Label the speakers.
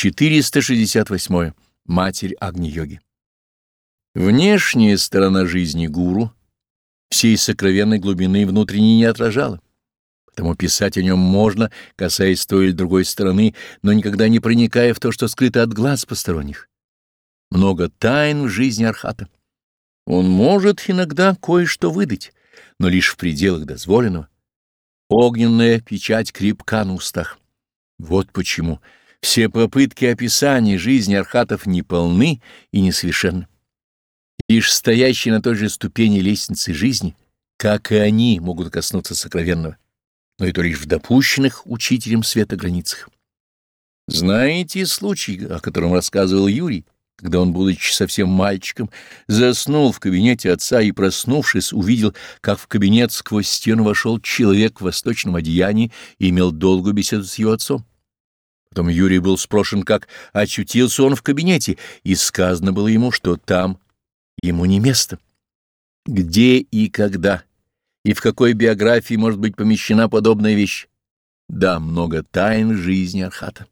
Speaker 1: 468. Матерь Агни-йоги. Внешняя сторона жизни гуру всей сокровенной глубины внутренней не отражала. Потому писать о нем можно, касаясь той или другой стороны, но никогда не проникая в то, что скрыто от глаз посторонних. Много тайн в жизни Архата. Он может иногда кое-что выдать, но лишь в пределах дозволенного. Огненная печать крепка на устах. Вот почему все попытки описания жизни архатов неполны и несовершенны. Лишь стоящие на той же ступени лестницы жизни, как и они, могут коснуться сокровенного, но и то лишь в допущенных учителем света границах. Знаете случай, о котором рассказывал Юрий, когда он, будучи совсем мальчиком, заснул в кабинете отца и, проснувшись, увидел, как в кабинет сквозь стену вошел человек в восточном одеянии и имел долгую беседу с его отцом. Потом Юрий был спрошен, как очутился он в кабинете, и сказано было ему, что там ему не место. Где и когда, и в какой биографии может быть помещена подобная вещь? Да, много тайн жизни Архата.